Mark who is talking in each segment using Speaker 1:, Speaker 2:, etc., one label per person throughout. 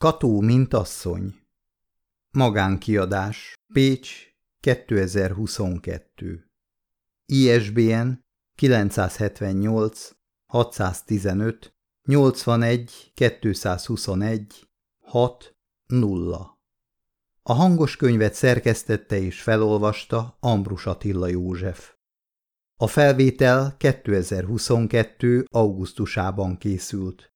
Speaker 1: Kató, mint asszony Magánkiadás Pécs 2022 ISBN 978 615 81 221 6 0 A hangos könyvet szerkesztette és felolvasta Ambrus Attila József. A felvétel 2022. augusztusában készült.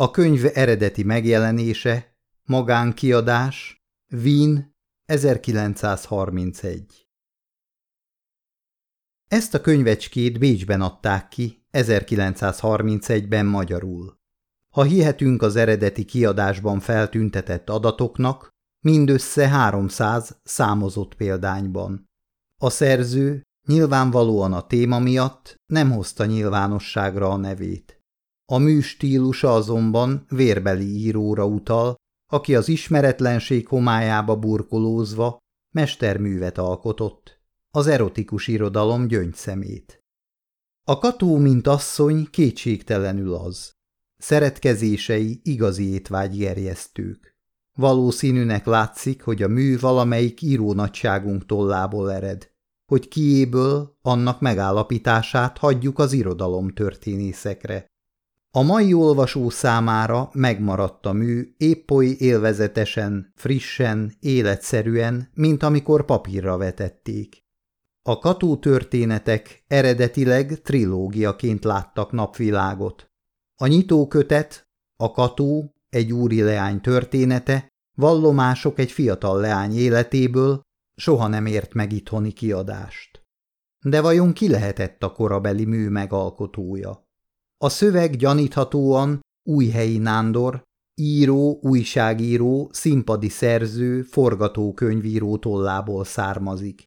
Speaker 1: A könyv eredeti megjelenése, magánkiadás, Wien, 1931. Ezt a könyvecskét Bécsben adták ki 1931-ben magyarul. Ha hihetünk az eredeti kiadásban feltüntetett adatoknak, mindössze 300 számozott példányban. A szerző nyilvánvalóan a téma miatt nem hozta nyilvánosságra a nevét. A mű stílusa azonban vérbeli íróra utal, aki az ismeretlenség homályába burkolózva mesterművet alkotott, az erotikus irodalom gyöngyszemét. A Kató, mint asszony, kétségtelenül az. Szeretkezései igazi étvágygerjesztők. Valószínűnek látszik, hogy a mű valamelyik író nagyságunk tollából ered, hogy kiéből annak megállapítását hagyjuk az irodalom történészekre. A mai olvasó számára megmaradt a mű épp oly élvezetesen, frissen, életszerűen, mint amikor papírra vetették. A Kató történetek eredetileg trilógiaként láttak napvilágot. A nyitókötet, a Kató, egy úri leány története, vallomások egy fiatal leány életéből soha nem ért meg itthoni kiadást. De vajon ki lehetett a korabeli mű megalkotója? A szöveg gyaníthatóan Újhelyi Nándor, író, újságíró, színpadi szerző, forgatókönyvíró tollából származik.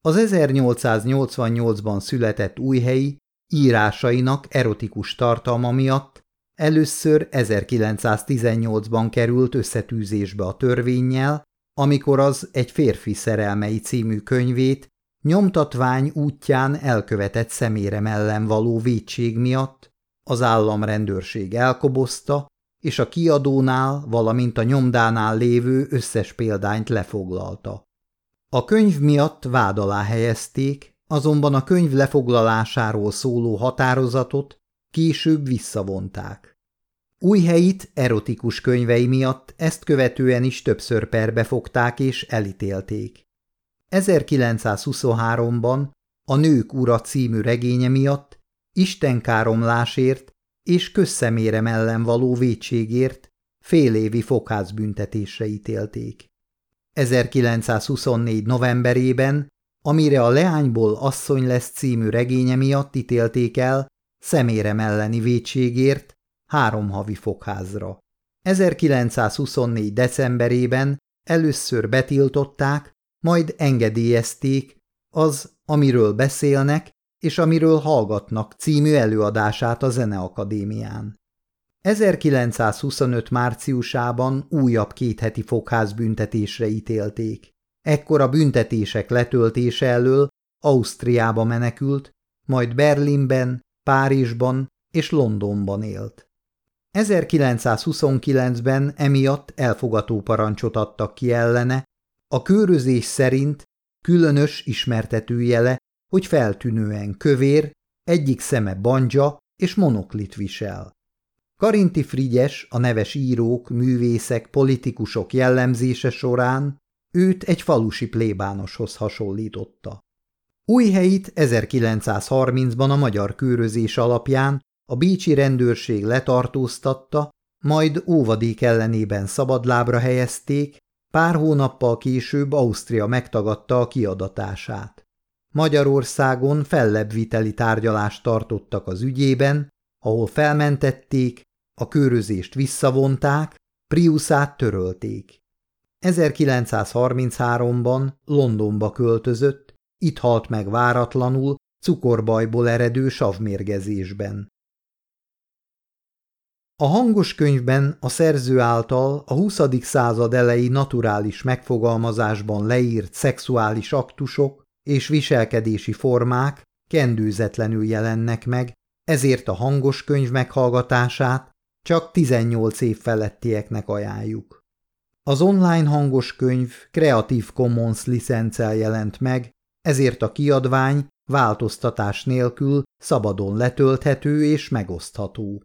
Speaker 1: Az 1888-ban született Újhelyi írásainak erotikus tartalma miatt először 1918-ban került összetűzésbe a törvényjel, amikor az egy férfi szerelmei című könyvét nyomtatvány útján elkövetett szemérem ellen való védség miatt az államrendőrség elkobozta, és a kiadónál, valamint a nyomdánál lévő összes példányt lefoglalta. A könyv miatt vád alá helyezték, azonban a könyv lefoglalásáról szóló határozatot később visszavonták. Új helyit erotikus könyvei miatt ezt követően is többször perbe fogták és elítélték. 1923-ban a Nők ura című regénye miatt istenkáromlásért és közszemérem ellen való vétségért fél évi fogházbüntetésre ítélték. 1924. novemberében, amire a Leányból asszony lesz című regénye miatt ítélték el, szemérem elleni vétségért három havi fogházra. 1924. decemberében először betiltották, majd engedélyezték az, amiről beszélnek, és amiről hallgatnak című előadását a Zeneakadémián. 1925. márciusában újabb kétheti fogházbüntetésre ítélték. Ekkor a büntetések letöltése elől Ausztriába menekült, majd Berlinben, Párizsban és Londonban élt. 1929-ben emiatt elfogató parancsot adtak ki ellene, a kőrözés szerint különös ismertetőjele hogy feltűnően kövér, egyik szeme banja és monoklit visel. Karinti Frigyes, a neves írók, művészek, politikusok jellemzése során őt egy falusi plébánoshoz hasonlította. helyit 1930-ban a magyar kőrözés alapján a bécsi rendőrség letartóztatta, majd óvadék ellenében szabadlábra helyezték, pár hónappal később Ausztria megtagadta a kiadatását. Magyarországon fellebbviteli tárgyalást tartottak az ügyében, ahol felmentették, a körözést visszavonták, Priusát törölték. 1933-ban Londonba költözött, itt halt meg váratlanul, cukorbajból eredő savmérgezésben. A hangos könyvben a szerző által a 20. század elejé naturális megfogalmazásban leírt szexuális aktusok és viselkedési formák kendőzetlenül jelennek meg, ezért a hangos könyv meghallgatását csak 18 év felettieknek ajánljuk. Az online hangos könyv Creative Commons licencel jelent meg, ezért a kiadvány változtatás nélkül szabadon letölthető és megosztható.